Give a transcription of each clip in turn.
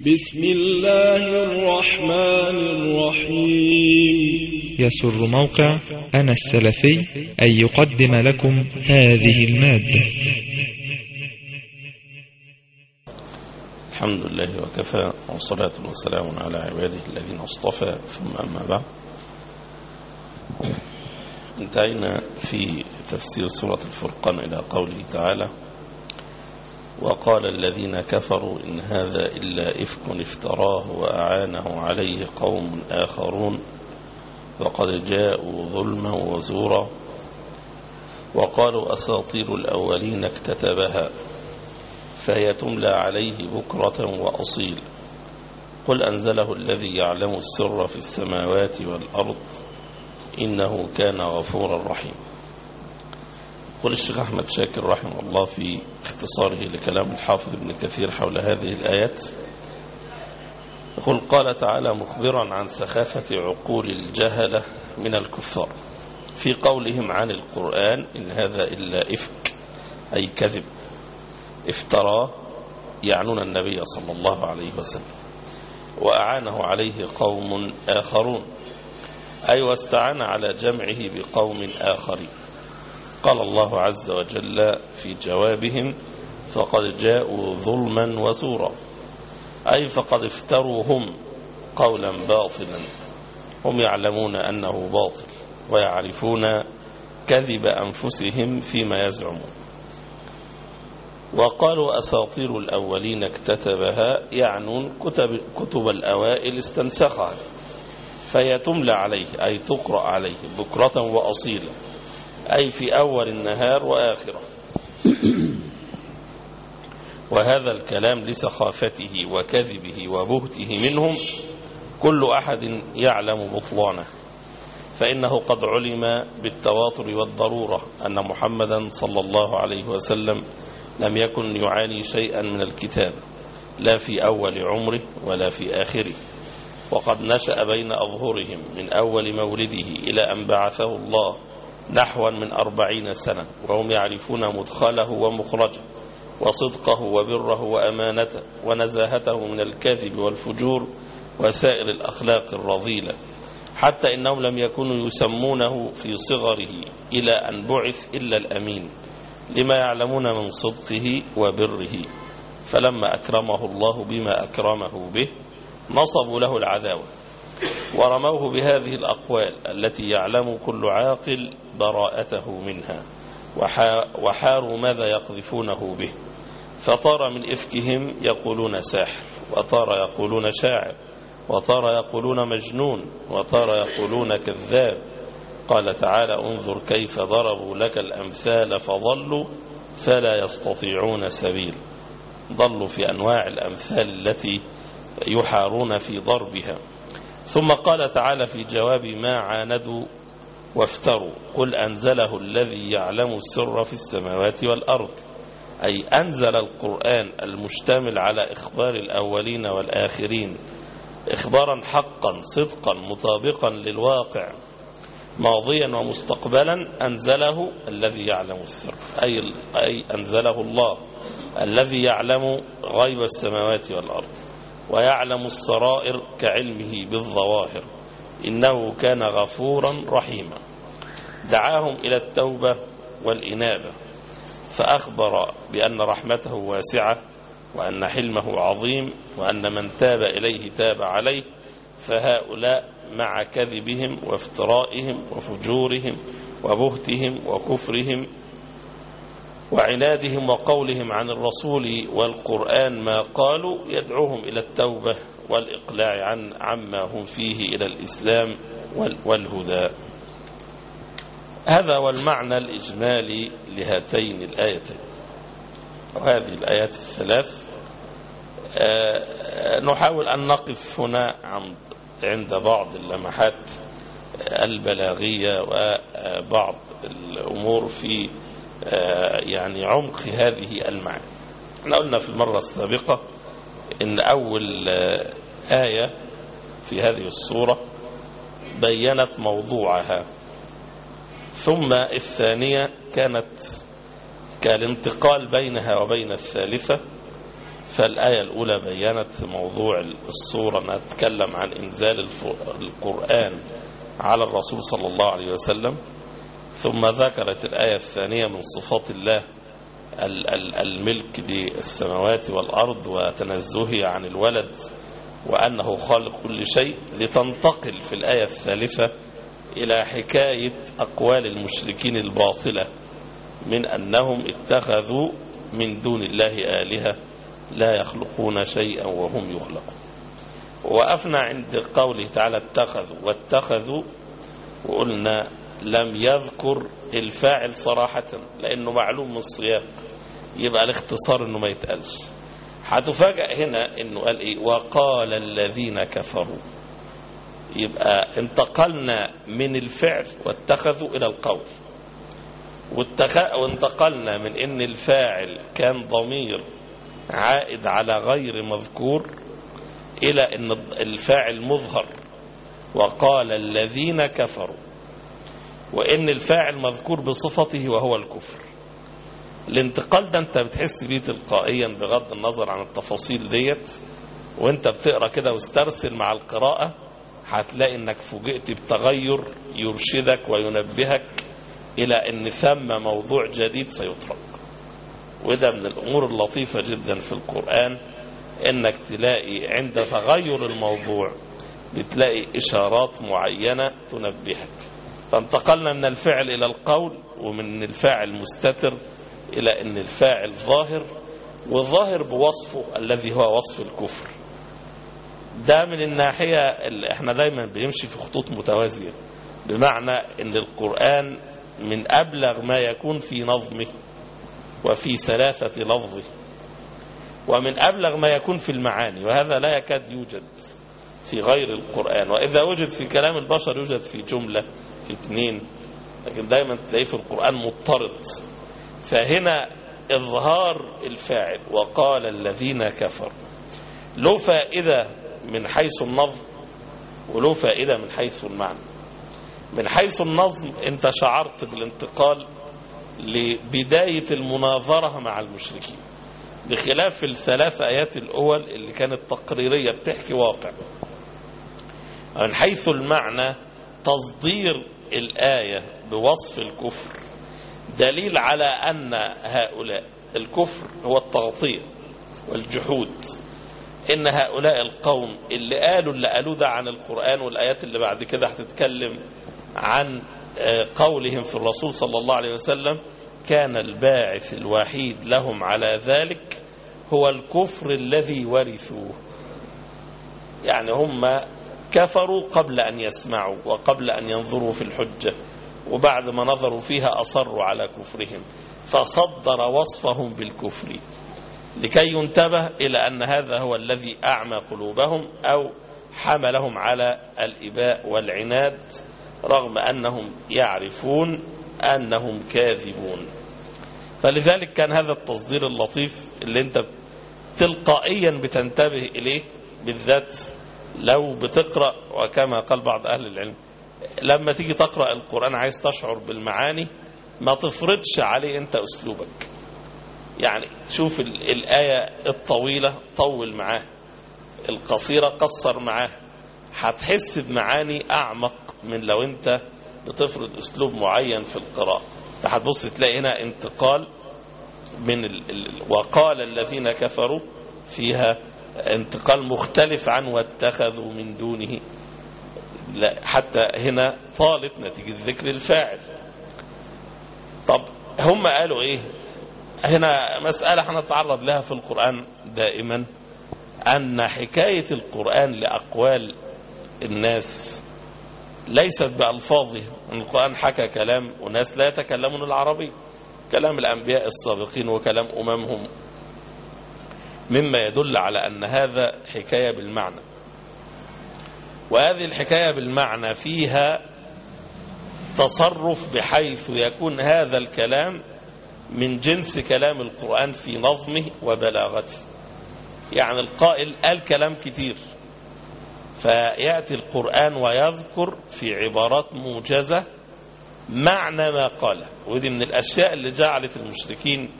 بسم الله الرحمن الرحيم. يسر موقع أنا السلفي أن يقدم لكم هذه المادة. الحمد لله وكفى والصلاة والسلام على عباده الذين اصطفى ثم أما بعد. انتهينا في تفسير سورة الفرقان إلى قوله تعالى وقال الذين كفروا إن هذا إلا إفك افتراه وأعانه عليه قوم آخرون وقد جاءوا ظلما وزورا وقالوا أساطير الأولين اكتتبها فهي تملى عليه بكرة وأصيل قل أنزله الذي يعلم السر في السماوات والأرض إنه كان غفورا رحيما قل الشيخ أحمد شاكر رحمه الله في اختصاره لكلام الحافظ ابن كثير حول هذه الآيات يقول قال تعالى مخبرا عن سخافة عقول الجهلة من الكفار في قولهم عن القرآن إن هذا إلا إفك أي كذب افتراه يعنون النبي صلى الله عليه وسلم وأعانه عليه قوم آخرون أي واستعان على جمعه بقوم آخرين. قال الله عز وجل في جوابهم فقد جاءوا ظلما وزورا. أي فقد افتروا هم قولا باطلا. هم يعلمون أنه باطل ويعرفون كذب أنفسهم فيما يزعمون. وقالوا أساطير الأولين اكتتبها يعنون كتب, كتب الأوائل استنسخها. فهي تملى عليه أي تقرأ عليه بكرة وأصيلا. أي في أول النهار وآخره. وهذا الكلام لسخافته وكذبه وبهته منهم كل أحد يعلم بطلانه فإنه قد علم بالتواتر والضرورة أن محمدا صلى الله عليه وسلم لم يكن يعاني شيئا من الكتاب لا في أول عمره ولا في آخره. وقد نشأ بين أظهرهم من أول مولده إلى أن بعثه الله نحوا من أربعين سنة وهم يعرفون مدخله ومخرجه وصدقه وبره وأمانته ونزاهته من الكذب والفجور وسائر الأخلاق الرذيلة حتى إنهم لم يكونوا يسمونه في صغره إلى أن بعث إلا الأمين لما يعلمون من صدقه وبره فلما أكرمه الله بما أكرمه به نصبوا له العداوة. ورموه بهذه الأقوال التي يعلم كل عاقل براءته منها. وحاروا ماذا يقذفونه به. فطار من إفكهم يقولون ساحر وطار يقولون شاعر وطار يقولون مجنون وطار يقولون كذاب. قال تعالى انظر كيف ضربوا لك الأمثال فضلوا فلا يستطيعون سبيل. ضلوا في أنواع الأمثال التي يحارون في ضربها. ثم قال تعالى في جواب ما عاندوا وافتروا قل أنزله الذي يعلم السر في السماوات والأرض أي أنزل القرآن المشتمل على إخبار الأولين والآخرين إخبارا حقا صدقا مطابقا للواقع ماضيا ومستقبلا أنزله الذي يعلم السر أي, أي أنزله الله الذي يعلم غيب السماوات والأرض. ويعلم السرائر كعلمه بالظواهر. إنه كان غفورا رحيما. دعاهم إلى التوبة والإنابة. فأخبر بأن رحمته واسعة وأن حلمه عظيم وأن من تاب إليه تاب عليه. فهؤلاء مع كذبهم وافترائهم وفجورهم وبهتهم وكفرهم وعنادهم وقولهم عن الرسول والقرآن ما قالوا يدعوهم إلى التوبة والإقلاع عن عما هم فيه إلى الإسلام والهدى. هذا هو المعنى الإجمالي لهاتين الآيتين. وهذه الآيات الثلاث. نحاول أن نقف هنا عند بعض اللمحات البلاغية وبعض الأمور في يعني عمق هذه المعاني إحنا قلنا في المرة السابقة إن أول آية في هذه الصورة بينت موضوعها. ثم الثانية كانت كالانتقال بينها وبين الثالثة. فالآية الأولى بيّنت موضوع الصورة أنها تتكلم عن إنزال القرآن على الرسول صلى الله عليه وسلم. ثم ذكرت الآية الثانية من صفات الله الملك للسماوات والأرض وتنزهه عن الولد وأنه خالق كل شيء لتنتقل في الآية الثالثة إلى حكاية أقوال المشركين الباطلة من أنهم اتخذوا من دون الله آلهة لا يخلقون شيئا وهم يخلقون. وقفنا عند قوله تعالى اتخذوا واتخذوا وقلنا لم يذكر الفاعل صراحة لأنه معلوم من السياق. يبقى الاختصار إنه ما يتقالش. هتفاجأ هنا إنه قال إيه؟ وقال الذين كفروا. يبقى انتقلنا من الفعل واتخذوا إلى القول. وانتقلنا من إن الفاعل كان ضمير عائد على غير مذكور إلى إن الفاعل مظهر. وقال الذين كفروا. وإن الفاعل مذكور بصفته وهو الكفر. الانتقال ده انت بتحس بيه تلقائيا بغض النظر عن التفاصيل ديت. وانت بتقرأ كده واسترسل مع القراءة هتلاقي إنك فوجئت بتغير يرشدك وينبهك إلى إن ثم موضوع جديد سيطرق. وده من الأمور اللطيفة جدا في القرآن إنك تلاقي عند تغير الموضوع بتلاقي إشارات معينة تنبهك. فانتقلنا من الفعل إلى القول ومن الفاعل مستتر إلى أن الفاعل ظاهر والظاهر بوصفه الذي هو وصف الكفر. ده من الناحية اللي إحنا دايما بنمشي في خطوط متوازية. بمعنى أن القرآن من أبلغ ما يكون في نظمه وفي سلاسة لفظه ومن أبلغ ما يكون في المعاني وهذا لا يكاد يوجد في غير القرآن. وإذا وجد في كلام البشر يوجد في جملة. في اثنين لكن دايما تلاقيه في القرآن مضطرد. فهنا إظهار الفاعل وقال الذين كفروا. له فائدة من حيث النظم وله فائدة من حيث المعنى. من حيث النظم أنت شعرت بالانتقال لبداية المناظرة مع المشركين. بخلاف الثلاث آيات الأول اللي كانت تقريرية بتحكي واقع. من حيث المعنى تصدير الآية بوصف الكفر دليل على أن هؤلاء الكفر هو التغطية والجحود إن هؤلاء القوم اللي قالوا اللي قالوه ده عن القرآن والآيات اللي بعد كده هتتكلم عن قولهم في الرسول صلى الله عليه وسلم كان الباعث الوحيد لهم على ذلك هو الكفر الذي ورثوه. يعني هم كفروا قبل أن يسمعوا وقبل أن ينظروا في الحجة وبعد ما نظروا فيها أصروا على كفرهم فصدر وصفهم بالكفر لكي ينتبه إلى أن هذا هو الذي أعمى قلوبهم أو حملهم على الإباء والعناد رغم أنهم يعرفون أنهم كاذبون. فلذلك كان هذا التصدير اللطيف اللي أنت تلقائيا بتنتبه إليه بالذات لو بتقرأ وكما قال بعض أهل العلم لما تيجي تقرأ القرآن عايز تشعر بالمعاني ما تفرضش عليه أنت أسلوبك. يعني شوف الآية الطويلة طول معاه. القصيرة قصر معاه. هتحس بمعاني أعمق من لو أنت بتفرض أسلوب معين في القراءة. هتبص تلاقي هنا انتقال من. ال... وقال الذين كفروا فيها انتقال مختلف عن واتخذوا من دونه. لا حتى هنا طالت نتيجة ذكر الفاعل. طب هم قالوا إيه؟ هنا مسألة هنتعرض لها في القرآن دائما. أن حكاية القرآن لأقوال الناس ليست بألفاظه. القرآن حكى كلام وناس لا يتكلمون العربي. كلام الأنبياء السابقين وكلام أممهم. مما يدل على أن هذا حكاية بالمعنى. وهذه الحكاية بالمعنى فيها تصرف بحيث يكون هذا الكلام من جنس كلام القرآن في نظمه وبلاغته. يعني القائل قال كلام كتير فيأتي القرآن ويذكر في عبارات موجزة معنى ما قاله. ودي من الأشياء اللي جعلت المشركين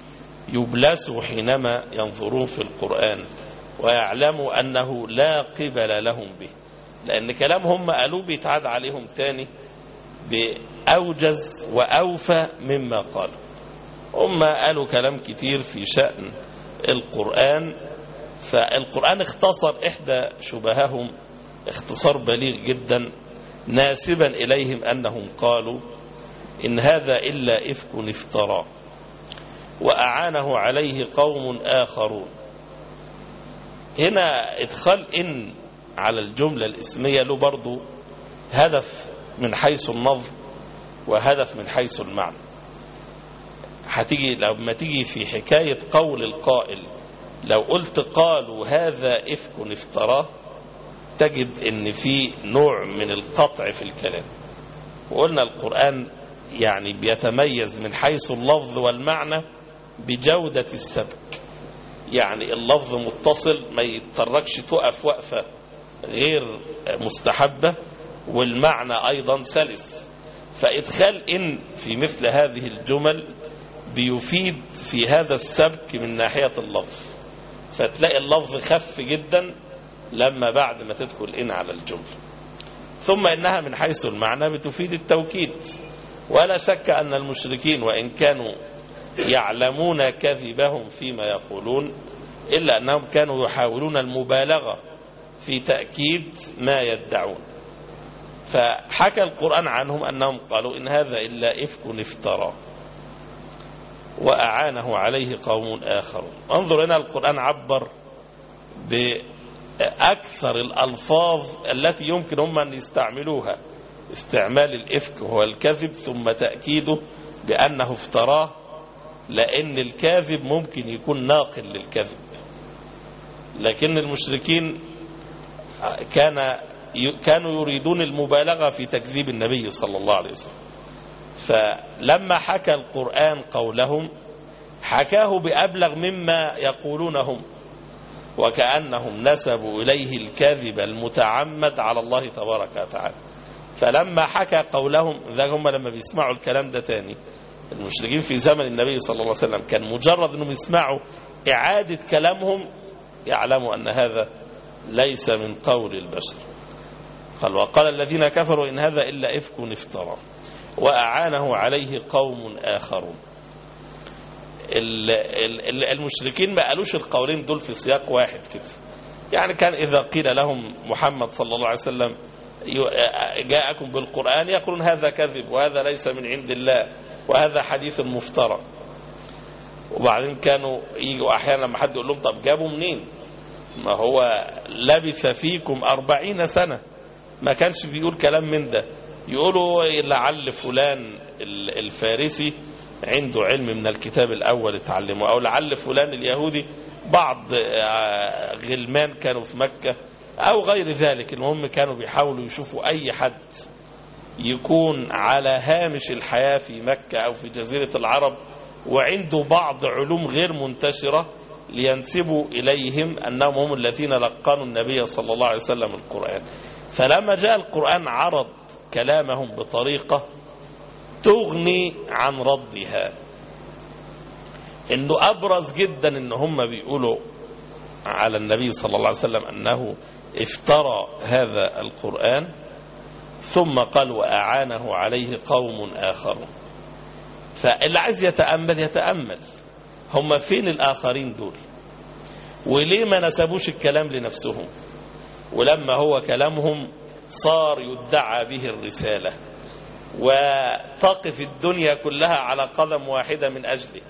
يبلسوا حينما ينظرون في القرآن ويعلموا أنه لا قبل لهم به. لأن كلام هم قالوه بيتعاد عليهم تاني بأوجز وأوفى مما قالوا. هم قالوا كلام كتير في شأن القرآن فالقرآن اختصر إحدى شبههم اختصار بليغ جدا ناسبا إليهم أنهم قالوا إن هذا إلا إفك افتراه. وأعانه عليه قوم آخرون. هنا إدخال إن على الجملة الإسمية له برضو هدف من حيث النظم وهدف من حيث المعنى. هتيجي لما تيجي في حكاية قول القائل لو قلت قالوا هذا إفك افتراه تجد إن في نوع من القطع في الكلام. وقلنا القرآن يعني بيتميز من حيث اللفظ والمعنى بجودة السبك يعني اللفظ متصل ما يتطرقش تقف وقفة غير مستحبة والمعنى أيضا سلس. فإدخال إن في مثل هذه الجمل بيفيد في هذا السبك من ناحية اللفظ. فتلاقي اللفظ خف جدا لما بعد ما تدخل إن على الجملة ثم إنها من حيث المعنى بتفيد التوكيد. ولا شك أن المشركين وإن كانوا يعلمون كذبهم فيما يقولون إلا أنهم كانوا يحاولون المبالغة في تأكيد ما يدعون. فحكى القرآن عنهم أنهم قالوا إن هذا إلا إفك افترى وأعانه عليه قوم آخرون انظر هنا القرآن عبر بأكثر الألفاظ التي يمكن هم أن يستعملوها. استعمال الإفك هو الكذب ثم تأكيده بأنه افتراه لأن الكاذب ممكن يكون ناقل للكذب. لكن المشركين كان كانوا يريدون المبالغة في تكذيب النبي صلى الله عليه وسلم. فلما حكى القرآن قولهم حكاه بأبلغ مما يقولونهم وكأنهم نسبوا إليه الكذب المتعمد على الله تبارك وتعالى. فلما حكى قولهم ذا هم لما بيسمعوا الكلام ده تاني المشركين في زمن النبي صلى الله عليه وسلم كان مجرد أنهم يسمعوا إعادة كلامهم يعلموا أن هذا ليس من قول البشر. قال وقال الذين كفروا إن هذا إلا إفك افترى. وأعانه عليه قوم آخرون. المشركين ما قالوش القولين دول في سياق واحد كده. يعني كان إذا قيل لهم محمد صلى الله عليه وسلم جاءكم بالقرآن يقولون هذا كذب وهذا ليس من عند الله. وهذا حديث مفترى. وبعدين كانوا يجوا أحيانا لما حد يقول لهم طب جابوا منين؟ ما هو لبث فيكم أربعين سنة. ما كانش بيقول كلام من ده. يقولوا لعل فلان الفارسي عنده علم من الكتاب الأول اتعلمه أو لعل فلان اليهودي بعض غلمان كانوا في مكة أو غير ذلك. المهم كانوا بيحاولوا يشوفوا أي حد. يكون على هامش الحياة في مكة أو في جزيرة العرب وعنده بعض علوم غير منتشرة لينسبوا إليهم أنهم هم الذين لقنوا النبي صلى الله عليه وسلم القرآن. فلما جاء القرآن عرض كلامهم بطريقة تغني عن ردها. إنه أبرز جدا إن هم بيقولوا على النبي صلى الله عليه وسلم أنه افترى هذا القرآن. ثم قال وأعانه عليه قوم آخرون. فاللي عايز يتأمل يتأمل. هم فين الآخرين دول؟ وليه ما نسبوش الكلام لنفسهم؟ ولما هو كلامهم صار يدعى به الرسالة. وتقف الدنيا كلها على قدم واحدة من أجله.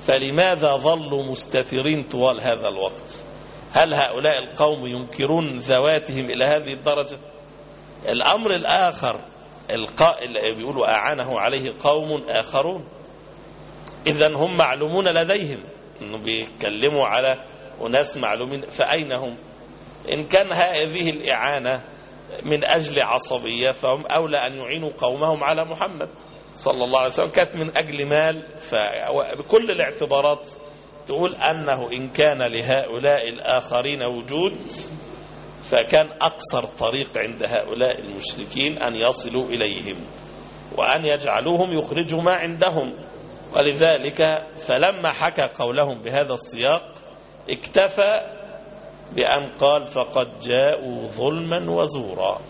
فلماذا ظلوا مستترين طوال هذا الوقت؟ هل هؤلاء القوم ينكرون ذواتهم إلى هذه الدرجة؟ الأمر الآخر القائل بيقولوا أعانه عليه قوم آخرون. إذا هم معلومون لديهم. إنه بيتكلموا على أناس معلومين فأين هم؟ إن كان هذه الإعانة من أجل عصبية فهم أولى أن يعينوا قومهم على محمد صلى الله عليه وسلم. كانت من أجل مال فبكل الاعتبارات تقول أنه إن كان لهؤلاء الآخرين وجود فكان أقصر طريق عند هؤلاء المشركين أن يصلوا إليهم وأن يجعلوهم يخرجوا ما عندهم. ولذلك فلما حكى قولهم بهذا السياق اكتفى بأن قال فقد جاءوا ظلما وزورا.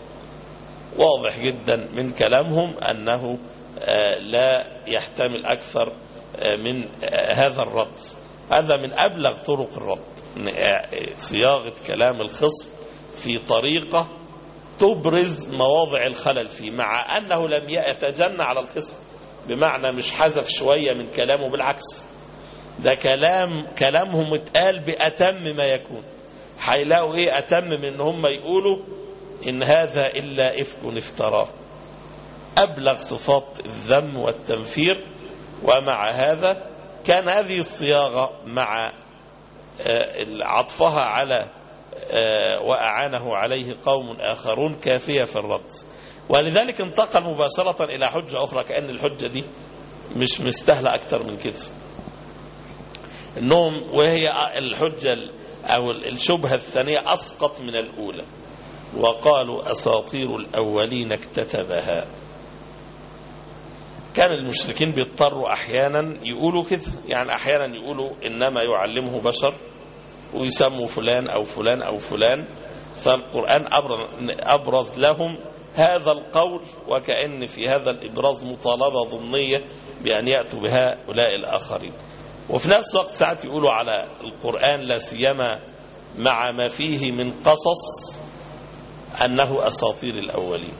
واضح جدا من كلامهم أنه آه، لا يحتمل أكثر آه، من آه، هذا الرد هذا من أبلغ طرق الرد صياغة كلام الخصم. في طريقة تبرز مواضع الخلل فيه مع أنه لم يتجنى على الخصم بمعنى مش حذف شوية من كلامه بالعكس ده كلام كلامهم اتقال بأتم ما يكون. هيلاقوا إيه؟ أتم من إن هم يقولوا إن هذا إلا إفك افتراه. أبلغ صفات الذم والتنفير ومع هذا كان هذه الصياغة مع عطفها على وأعانه عليه قوم آخرون كافية في الرد ولذلك انتقل مباشرة إلى حجة أخرى كأن الحجة دي مش مستهلة أكتر من كده. النوم وهي الحجة أو الشبهة الثانية أسقط من الأولى. وقالوا أساطير الأولين اكتتبها. كان المشركين بيضطروا أحيانا يقولوا كده يعني أحيانا يقولوا إنما يعلمه بشر ويسموا فلان أو فلان أو فلان. فالقرآن أبرز لهم هذا القول وكأن في هذا الإبراز مطالبة ضمنية بأن يأتوا بهؤلاء الآخرين. وفي نفس الوقت ساعات يقولوا على القرآن لا سيما مع ما فيه من قصص أنه أساطير الأولين.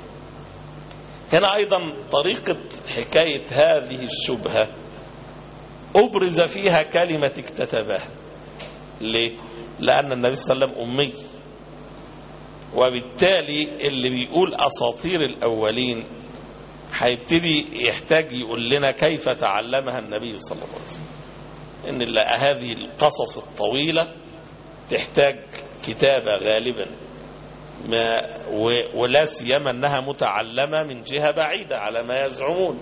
هنا أيضا طريقة حكاية هذه الشبهة أبرز فيها كلمة اكتتبها. ليه؟ لأن النبي صلى الله عليه وسلم أمي. وبالتالي اللي بيقول أساطير الأولين هيبتدي يحتاج يقول لنا كيف تعلمها النبي صلى الله عليه وسلم. إن هذه القصص الطويلة تحتاج كتابة غالبا. ما ولا سيما أنها متعلمة من جهة بعيدة على ما يزعمون.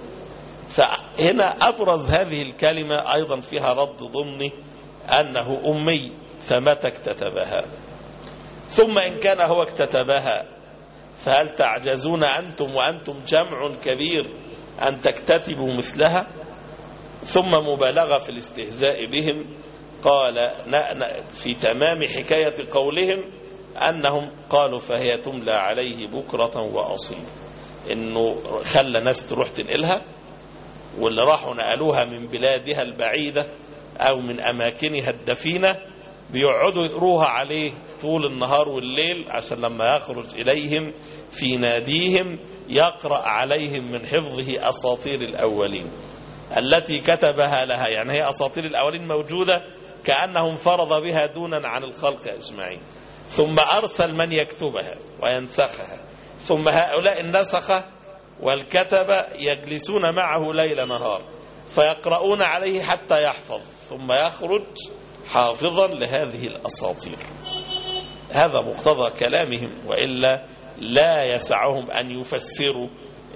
فهنا أبرز هذه الكلمة أيضا فيها رد ضمني أنه أمي فمتى اكتتبها؟ ثم إن كان هو اكتتبها فهل تعجزون أنتم وأنتم جمع كبير أن تكتتبوا مثلها؟ ثم مبالغة في الاستهزاء بهم قال في تمام حكاية قولهم أنهم قالوا فهي تملى عليه بكرة وأصيل. إنه خلى ناس تروح تنقلها واللي راحوا نقلوها من بلادها البعيدة أو من أماكنها الدفينة بيقعدوا يقروها عليه طول النهار والليل عشان لما يخرج إليهم في ناديهم يقرأ عليهم من حفظه أساطير الأولين التي كتبها لها. يعني هي أساطير الأولين موجودة كأنهم فرض بها دونا عن الخلق أجمعين. ثم أرسل من يكتبها وينسخها. ثم هؤلاء النسخة والكتبة يجلسون معه ليل نهار. فيقرؤون عليه حتى يحفظ ثم يخرج حافظا لهذه الأساطير. هذا مقتضى كلامهم وإلا لا يسعهم أن يفسروا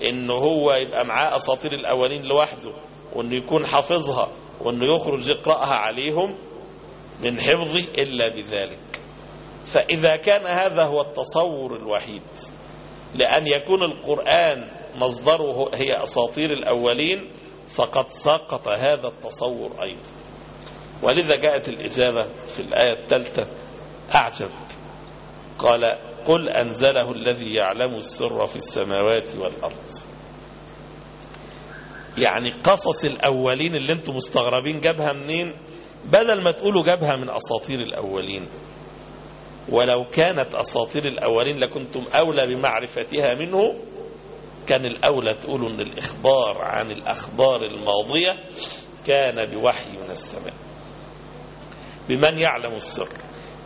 إنه هو يبقى معاه أساطير الأولين لوحده وأنه يكون حافظها وأنه يخرج يقرأها عليهم من حفظه إلا بذلك. فإذا كان هذا هو التصور الوحيد لأن يكون القرآن مصدره هي أساطير الأولين فقد سقط هذا التصور أيضا. ولذا جاءت الإجابة في الآية الثالثة أعجب. قال قل أنزله الذي يعلم السر في السماوات والأرض. يعني قصص الأولين اللي أنتم مستغربين جابها منين؟ بدل ما تقولوا جابها من أساطير الأولين. ولو كانت أساطير الأولين لكنتم أولى بمعرفتها منه كان الأولى تقولوا أن الإخبار عن الأخبار الماضية كان بوحي من السماء. بمن يعلم السر.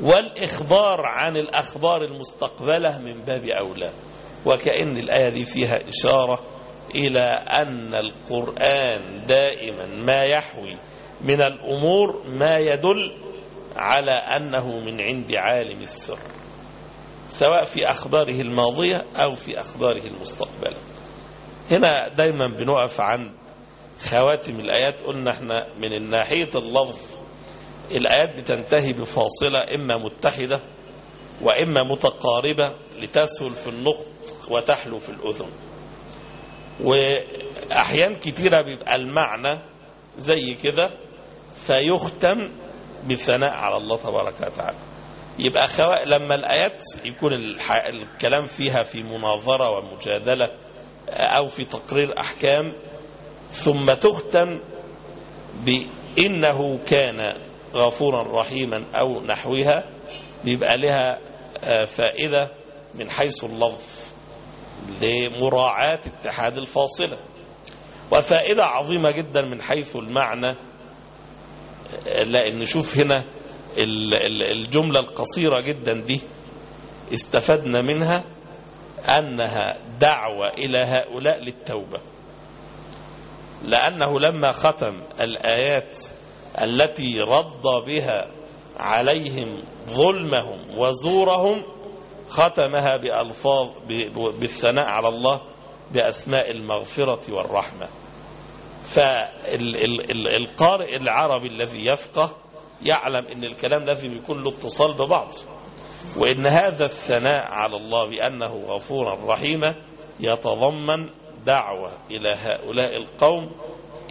والإخبار عن الأخبار المستقبلة من باب أولى. وكأن الآية دي فيها إشارة إلى أن القرآن دائما ما يحوي من الأمور ما يدل على أنه من عند عالم السر. سواء في أخباره الماضية أو في أخباره المستقبلة. هنا دايما بنقف عند خواتم الآيات قلنا إحنا من الناحية اللفظ الآيات بتنتهي بفاصلة إما متحدة وإما متقاربة لتسهل في النطق وتحلو في الأذن وأحيان كثيرة بيبقى المعنى زي كده فيختم بالثناء على الله تبارك وتعالى يبقى. لما الآيات يكون. الكلام فيها في مناظرة ومجادلة أو في تقرير أحكام ثم تختم بإنه كان غفورا رحيما أو نحوها بيبقى لها فائدة من حيث اللفظ لمراعاة اتحاد الفاصلة. وفائدة عظيمة جدا من حيث المعنى لأن نشوف هنا الجملة القصيرة جدا دي استفدنا منها أنها دعوة إلى هؤلاء للتوبة. لأنه لما ختم الآيات التي رد بها عليهم ظلمهم وزورهم ختمها بألفاظ بالثناء على الله بأسماء المغفرة والرحمة. فالقارئ العربي الذي يفقه يعلم إن الكلام لازم يكون له اتصال ببعض. وإن هذا الثناء على الله بأنه غفورا رحيما يتضمن دعوة إلى هؤلاء القوم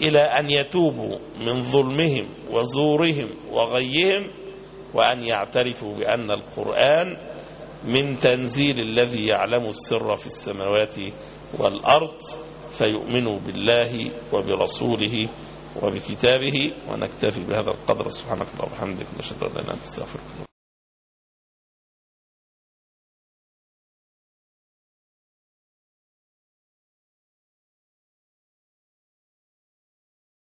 إلى أن يتوبوا من ظلمهم وزورهم وغيهم وأن يعترفوا بأن القرآن من تنزيل الذي يعلم السر في السماوات والأرض فيؤمنوا بالله وبرسوله وبكتابه ونكتفي بهذا القدر. سبحانك اللهم وبحمدك نشهد أن لا إله إلا أنت